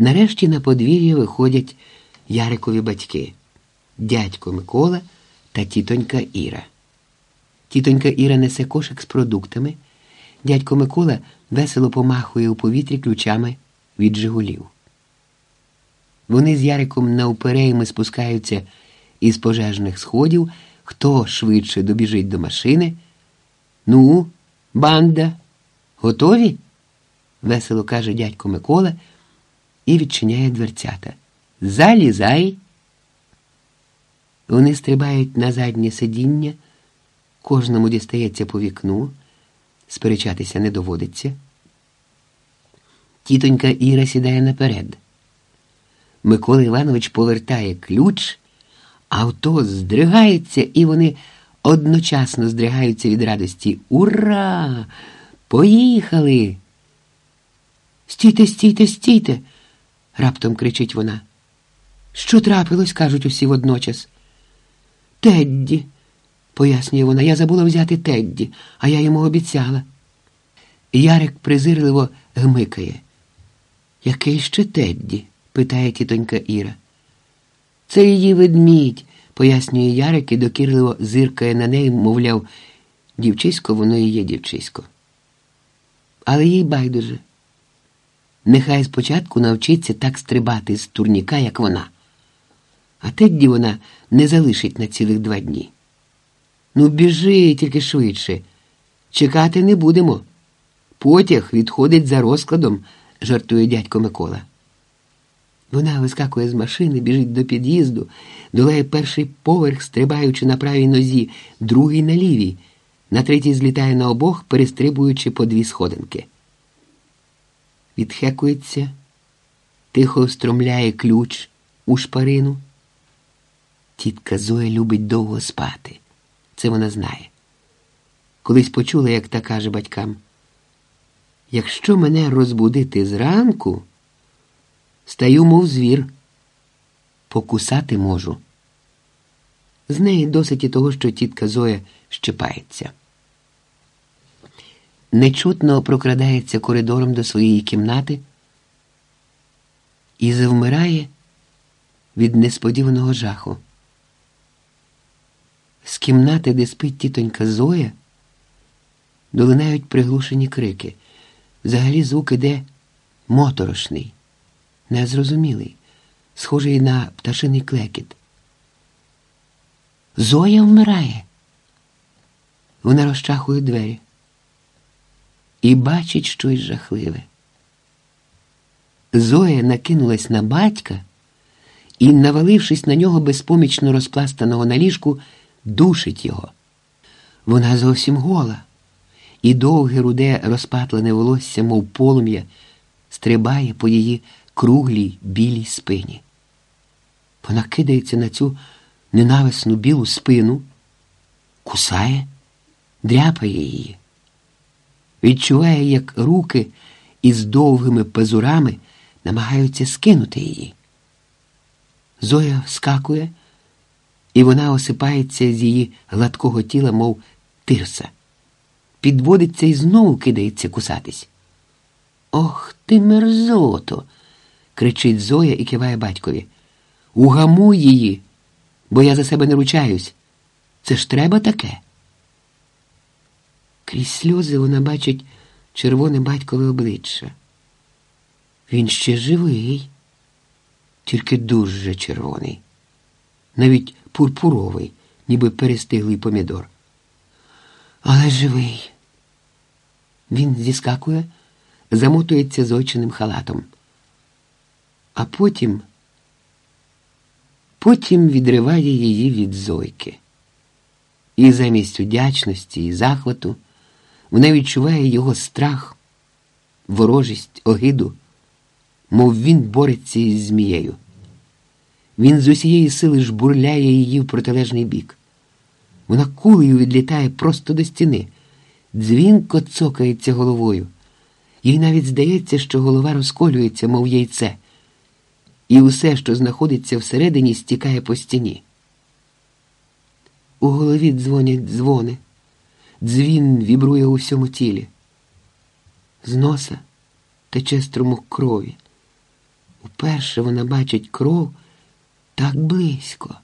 Нарешті на подвір'я виходять Ярикові батьки дядько Микола та тітонька Іра. Тітонька Іра несе кошик з продуктами. Дядько Микола весело помахує у повітрі ключами від Жигулів. Вони з Яриком навперейми спускаються із пожежних сходів, хто швидше добіжить до машини. Ну, банда, готові? весело каже дядько Микола і відчиняє дверцята. Залізай. Вони стрибають на заднє сидіння, кожному дістається по вікну, сперечатися не доводиться. Тітонька Іра сідає наперед. Микола Іванович повертає ключ, авто здригається, і вони одночасно здригаються від радості. Ура! Поїхали! Стійте, стійте, стійте, раптом кричить вона. Що трапилось, кажуть усі водночас. Тедді, пояснює вона, я забула взяти Тедді, а я йому обіцяла. Ярик презирливо гмикає. Який ще Тедді? питає тітонька Іра. Це її ведмідь, пояснює Ярик і докірливо зиркає на неї, мовляв, дівчисько, воно і є дівчисько. Але їй байдуже. Нехай спочатку навчиться так стрибати з турніка, як вона. А Тедді вона не залишить на цілих два дні. Ну, біжи тільки швидше. Чекати не будемо. Потяг відходить за розкладом, жартує дядько Микола. Вона вискакує з машини, біжить до під'їзду, долає перший поверх, стрибаючи на правій нозі, другий на лівій, на третій злітає на обох, перестрибуючи по дві сходинки. Відхекується, тихо встромляє ключ у шпарину. Тітка Зоя любить довго спати. Це вона знає. Колись почула, як та каже батькам: якщо мене розбудити зранку, стаю, мов звір, покусати можу. З неї досить і того, що тітка Зоя щепається. Нечутно прокрадається коридором до своєї кімнати і завмирає від несподіваного жаху. З кімнати, де спить тітонька Зоя, долинають приглушені крики. Взагалі звук іде моторошний, незрозумілий, схожий на пташиний клекіт. Зоя вмирає. Вона розчахує двері і бачить щось жахливе. Зоя накинулась на батька і, навалившись на нього безпомічно розпластаного на ліжку, душить його. Вона зовсім гола, і довге руде розпатлене волосся, мов полум'я, стрибає по її круглій білій спині. Вона кидається на цю ненависну білу спину, кусає, дряпає її. Відчуває, як руки із довгими пазурами намагаються скинути її. Зоя вскакує і вона осипається з її гладкого тіла, мов тирса, підводиться і знову кидається кусатись. Ох ти, мерзото! кричить Зоя і киває батькові. Угамуй її, бо я за себе не ручаюсь. Це ж треба таке. Крізь сльози вона бачить червоне батькове обличчя. Він ще живий, тільки дуже червоний. Навіть пурпуровий, ніби перестиглий помідор. Але живий. Він зіскакує, замотується зойченим халатом. А потім, потім відриває її від зойки. І замість удячності і захвату вона відчуває його страх, ворожість, огиду, мов він бореться із змією. Він з усієї сили жбурляє її в протилежний бік. Вона кулею відлітає просто до стіни, дзвінко цокається головою. Їй навіть здається, що голова розколюється, мов яйце, і усе, що знаходиться всередині, стікає по стіні. У голові дзвонять дзвони, дзвін вібрує у всьому тілі. З носа тече струмок крові. Уперше вона бачить кров так близько.